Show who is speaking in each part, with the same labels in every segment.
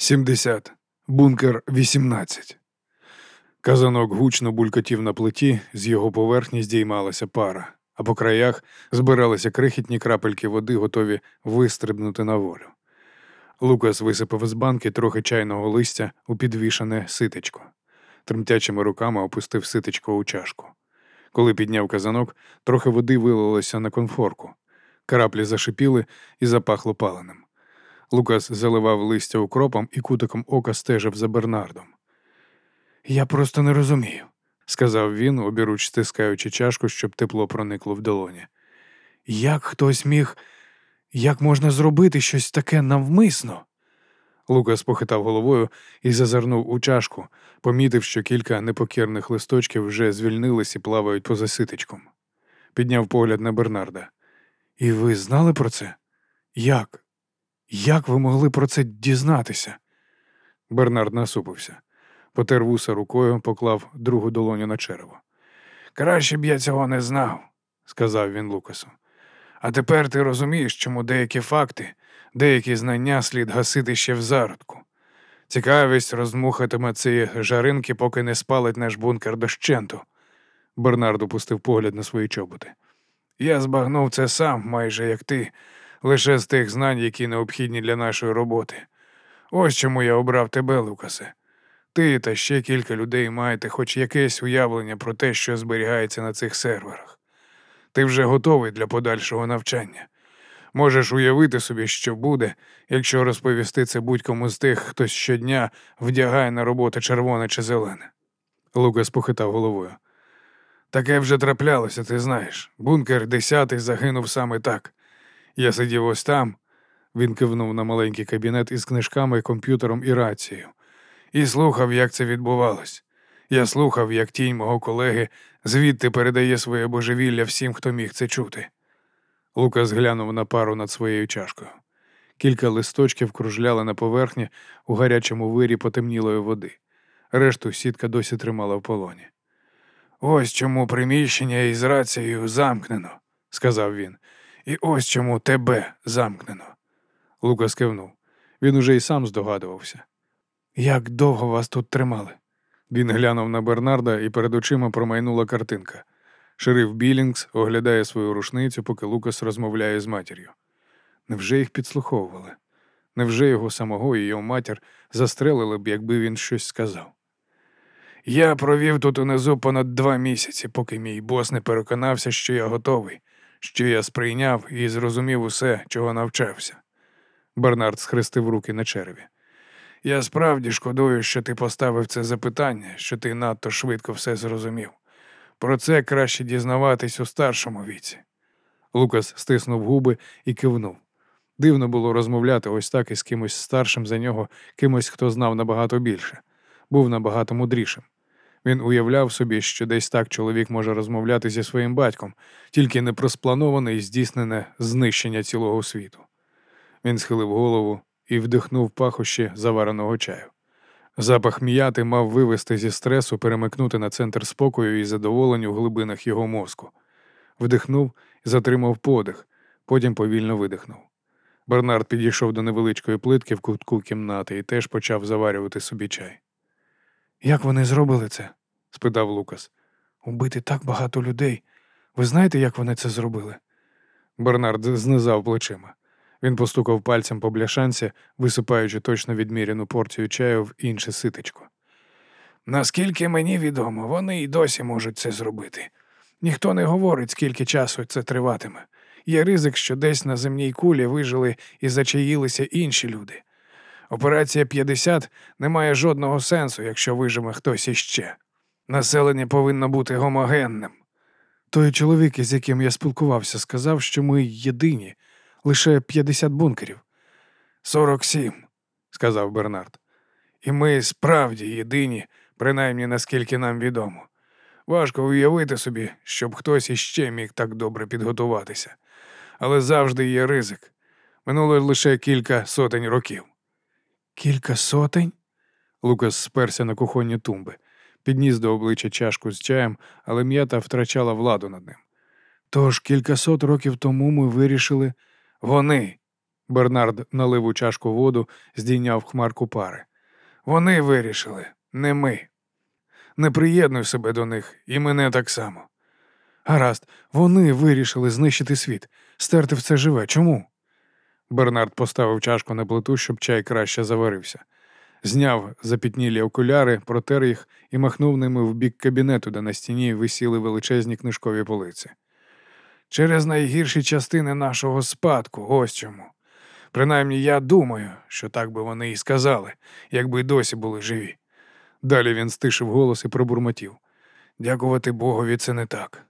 Speaker 1: 70. Бункер 18. Казанок гучно булькотів на плиті, з його поверхні здіймалася пара, а по краях збиралися крихітні крапельки води, готові вистрибнути на волю. Лукас висипав з банки трохи чайного листя у підвішане ситечко. Тремтячими руками опустив ситечко у чашку. Коли підняв казанок, трохи води вилилося на конфорку. Краплі зашипіли і запахло паленим. Лукас заливав листя укропом і кутиком ока стежив за Бернардом. Я просто не розумію, сказав він, обіруч стискаючи чашку, щоб тепло проникло в долоні. Як хтось міг, як можна зробити щось таке навмисно? Лукас похитав головою і зазирнув у чашку, помітив, що кілька непокірних листочків вже звільнились і плавають поза ситечком. Підняв погляд на Бернарда. І ви знали про це? Як? Як ви могли про це дізнатися? Бернард насупився, потер вуса рукою, поклав другу долоню на черево. Краще б я цього не знав, сказав він Лукасу. А тепер ти розумієш, чому деякі факти, деякі знання слід гасити ще в зародку. Цікавість роздмухатиме ці жаринки, поки не спалить наш бункер дощенту. Бернард опустив погляд на свої чоботи. Я збагнув це сам, майже як ти, лише з тих знань, які необхідні для нашої роботи. Ось чому я обрав тебе, Лукасе. Ти та ще кілька людей маєте хоч якесь уявлення про те, що зберігається на цих серверах. Ти вже готовий для подальшого навчання. Можеш уявити собі, що буде, якщо розповісти це будь-кому з тих, хто щодня вдягає на роботу червоне чи зелене. Лукас похитав головою. Таке вже траплялося, ти знаєш. Бункер десятий загинув саме так. Я сидів ось там, він кивнув на маленький кабінет із книжками, комп'ютером і рацією, і слухав, як це відбувалось. Я слухав, як тінь мого колеги звідти передає своє божевілля всім, хто міг це чути. Лукас глянув на пару над своєю чашкою. Кілька листочків кружляли на поверхні у гарячому вирі потемнілої води. Решту сітка досі тримала в полоні. Ось чому приміщення із рацією замкнено, сказав він. І ось чому тебе замкнено. Лукас кивнув. Він уже й сам здогадувався. Як довго вас тут тримали? Він глянув на Бернарда і перед очима промайнула картинка. Шериф Білінгс оглядає свою рушницю, поки Лукас розмовляє з матір'ю. Невже їх підслуховували? Невже його самого і його матір застрелили б, якби він щось сказав? Я провів тут унизу понад два місяці, поки мій бос не переконався, що я готовий, що я сприйняв і зрозумів усе, чого навчався. Бернард схрестив руки на череві. Я справді шкодую, що ти поставив це запитання, що ти надто швидко все зрозумів. Про це краще дізнаватись у старшому віці. Лукас стиснув губи і кивнув. Дивно було розмовляти ось так із кимось старшим за нього, кимось, хто знав набагато більше, був набагато мудрішим. Він уявляв собі, що десь так чоловік може розмовляти зі своїм батьком, тільки не про сплановане і здійснене знищення цілого світу. Він схилив голову і вдихнув пахощі завареного чаю. Запах м'яти мав вивести зі стресу, перемикнути на центр спокою і задоволення у глибинах його мозку. Вдихнув затримав подих, потім повільно видихнув. Бернард підійшов до невеличкої плитки в кутку кімнати і теж почав заварювати собі чай. Як вони зробили це? спитав Лукас. Убити так багато людей. Ви знаєте, як вони це зробили? Бернард знизав плечима. Він постукав пальцем по бляшанці, висипаючи точно відміряну порцію чаю в інше ситечко. Наскільки мені відомо, вони й досі можуть це зробити. Ніхто не говорить, скільки часу це триватиме. Є ризик, що десь на земній кулі вижили і зачаїлися інші люди. Операція 50 не має жодного сенсу, якщо виживе хтось іще. Населення повинно бути гомогенним. Той чоловік, із яким я спілкувався, сказав, що ми єдині, лише 50 бункерів. Сорок сім, сказав Бернард. І ми справді єдині, принаймні наскільки нам відомо. Важко уявити собі, щоб хтось іще міг так добре підготуватися. Але завжди є ризик. Минуло лише кілька сотень років. Кілька сотень? Лукас сперся на кухонні тумби, підніс до обличчя чашку з чаєм, але м'ята втрачала владу над ним. Тож кількасот років тому ми вирішили вони, Бернард налив у чашку воду, здійняв хмарку пари. Вони вирішили, не ми. Не приєднуй себе до них, і мене так само. Гаразд, вони вирішили знищити світ, стерти все живе. Чому? Бернард поставив чашку на плиту, щоб чай краще заварився. Зняв запітнілі окуляри, протер їх і махнув ними в бік кабінету, де на стіні висіли величезні книжкові полиці. Через найгірші частини нашого спадку, ось чому. Принаймні я думаю, що так би вони і сказали, якби й досі були живі. Далі він стишив голос і пробурмотів. Дякувати Богові, це не так.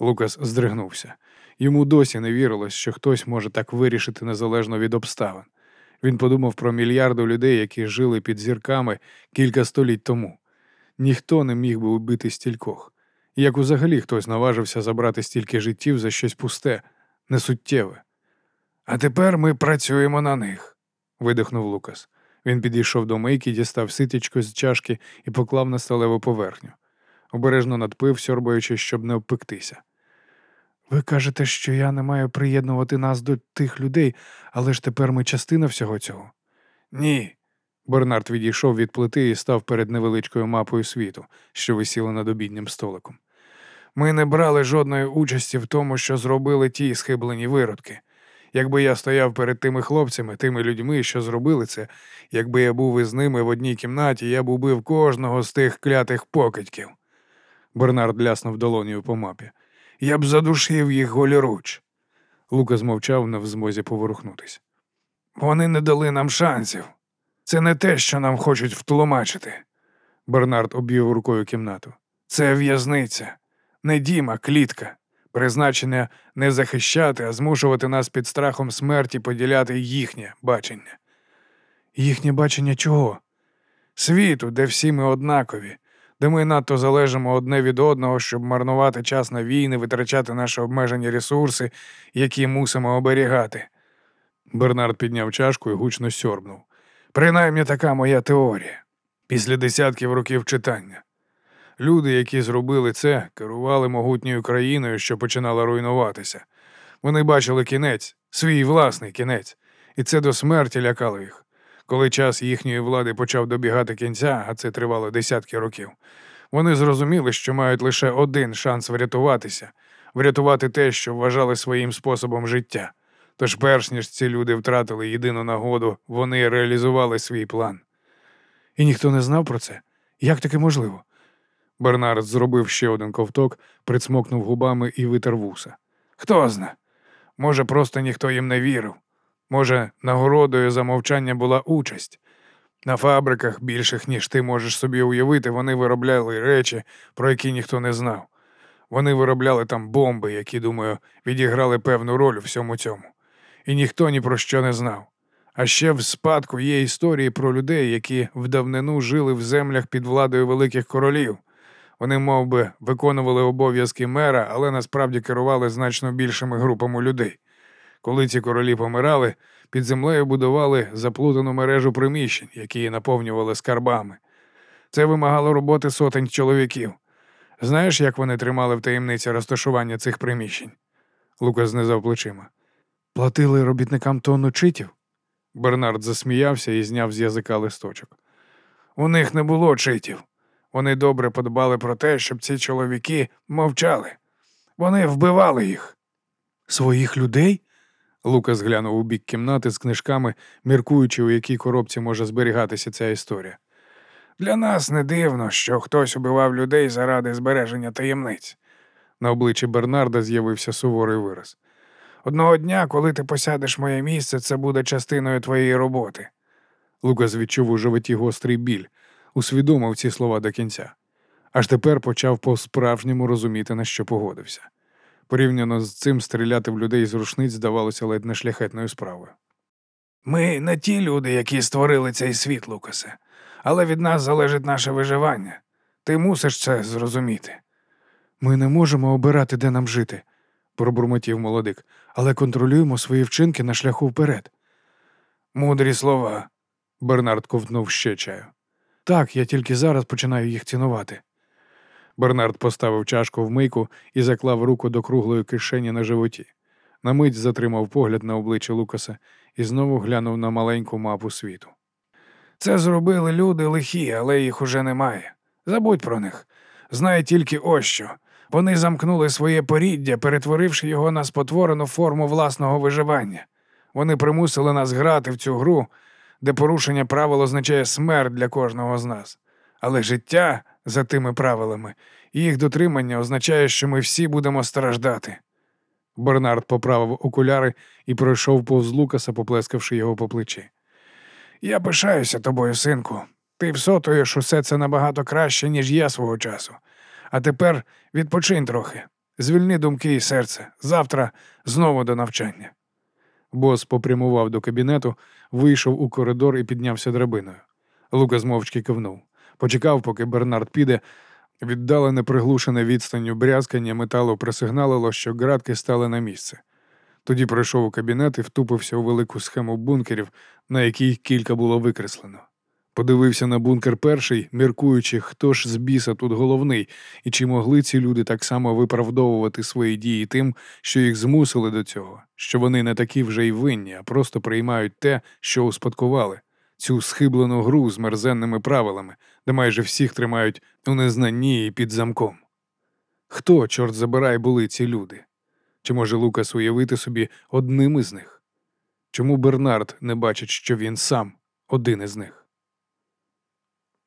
Speaker 1: Лукас здригнувся. Йому досі не вірилось, що хтось може так вирішити незалежно від обставин. Він подумав про мільярди людей, які жили під зірками кілька століть тому. Ніхто не міг би убити стількох. Як взагалі хтось наважився забрати стільки життів за щось пусте, несуттєве. А тепер ми працюємо на них, видихнув Лукас. Він підійшов до мийки, дістав ситічко з чашки і поклав на сталеву поверхню. Обережно надпив, сьорбаючи, щоб не обпектися. Ви кажете, що я не маю приєднувати нас до тих людей, але ж тепер ми частина всього цього? Ні. Бернард відійшов від плити і став перед невеличкою мапою світу, що висіла над обіднім столиком. Ми не брали жодної участі в тому, що зробили ті схиблені виродки. Якби я стояв перед тими хлопцями, тими людьми, що зробили це, якби я був із ними в одній кімнаті, я б убив кожного з тих клятих покидьків. Бернард ляснув долонію по мапі. Я б задушив їх голіруч. Лука змовчав в змозі поворухнутись. Вони не дали нам шансів. Це не те, що нам хочуть втлумачити. Бернард обвів рукою кімнату. Це в'язниця, не дім, а клітка, призначення не захищати, а змушувати нас під страхом смерті поділяти їхнє бачення. Їхнє бачення чого? Світу, де всі ми однакові, де ми надто залежимо одне від одного, щоб марнувати час на війни, витрачати наші обмежені ресурси, які мусимо оберігати. Бернард підняв чашку і гучно сьорбнув. Принаймні така моя теорія. Після десятків років читання. Люди, які зробили це, керували могутньою країною, що починала руйнуватися. Вони бачили кінець, свій власний кінець, і це до смерті лякало їх. Коли час їхньої влади почав добігати кінця, а це тривало десятки років, вони зрозуміли, що мають лише один шанс врятуватися, врятувати те, що вважали своїм способом життя. Тож, перш ніж ці люди втратили єдину нагоду, вони реалізували свій план. І ніхто не знав про це. Як таке можливо? Бернард зробив ще один ковток, прицмокнув губами і витер вуса. Хто зна? Може, просто ніхто їм не вірив. Може, нагородою за мовчання була участь. На фабриках, більших, ніж ти можеш собі уявити, вони виробляли речі, про які ніхто не знав. Вони виробляли там бомби, які, думаю, відіграли певну роль у всьому цьому. І ніхто ні про що не знав. А ще в спадку є історії про людей, які в давнину жили в землях під владою великих королів. Вони мов би, виконували обов'язки мера, але насправді керували значно більшими групами людей. Коли ці королі помирали, під землею будували заплутану мережу приміщень, які наповнювали скарбами. Це вимагало роботи сотень чоловіків. Знаєш, як вони тримали в таємниці розташування цих приміщень? Лукас знизав плечима. Платили робітникам тонну читів? Бернард засміявся і зняв з язика листочок. У них не було читів. Вони добре подбали про те, щоб ці чоловіки мовчали. Вони вбивали їх. Своїх людей? Лукас глянув у бік кімнати з книжками, міркуючи, у якій коробці може зберігатися ця історія. Для нас не дивно, що хтось убивав людей заради збереження таємниць. На обличчі Бернарда з'явився суворий вираз. Одного дня, коли ти посядеш моє місце, це буде частиною твоєї роботи. Лукас відчув у животі гострий біль, усвідомив ці слова до кінця. Аж тепер почав по-справжньому розуміти, на що погодився. Порівняно з цим стріляти в людей з рушниць здавалося ледь не шляхетною справою. Ми не ті люди, які створили цей світ, Лукасе, але від нас залежить наше виживання. Ти мусиш це зрозуміти. Ми не можемо обирати, де нам жити, пробурмотів молодик, але контролюємо свої вчинки на шляху вперед. Мудрі слова. Бернард ковтнув ще чаю. Так, я тільки зараз починаю їх цінувати. Бернард поставив чашку в мийку і заклав руку до круглої кишені на животі. На мить затримав погляд на обличчя Лукаса і знову глянув на маленьку мапу світу. Це зробили люди лихі, але їх уже немає. Забудь про них. Знай тільки ось що. Вони замкнули своє поріддя, перетворивши його на спотворену форму власного виживання. Вони примусили нас грати в цю гру, де порушення правил означає смерть для кожного з нас. Але життя за тими правилами їх дотримання означає, що ми всі будемо страждати. Бернард поправив окуляри і пройшов повз Лукаса, поплескавши його по плечі. Я пишаюся тобою, синку. Ти всотуєш усе це набагато краще, ніж я свого часу. А тепер відпочинь трохи, звільни думки і серце. Завтра знову до навчання. Бос попрямував до кабінету, вийшов у коридор і піднявся драбиною. Лукас мовчки кивнув. Почекав, поки Бернард піде. Віддалене приглушене відстанню брязкання металу присигналило, що ґратки стали на місце. Тоді пройшов у кабінет і втупився у велику схему бункерів, на якій кілька було викреслено. Подивився на бункер перший, міркуючи, хто ж з біса тут головний, і чи могли ці люди так само виправдовувати свої дії тим, що їх змусили до цього, що вони не такі вже й винні, а просто приймають те, що успадкували, цю схиблену гру з мерзенними правилами, де майже всіх тримають у незнанні і під замком. Хто, чорт забирай, були ці люди? Чи може Лукас уявити собі одним із них? Чому Бернард не бачить, що він сам один із них?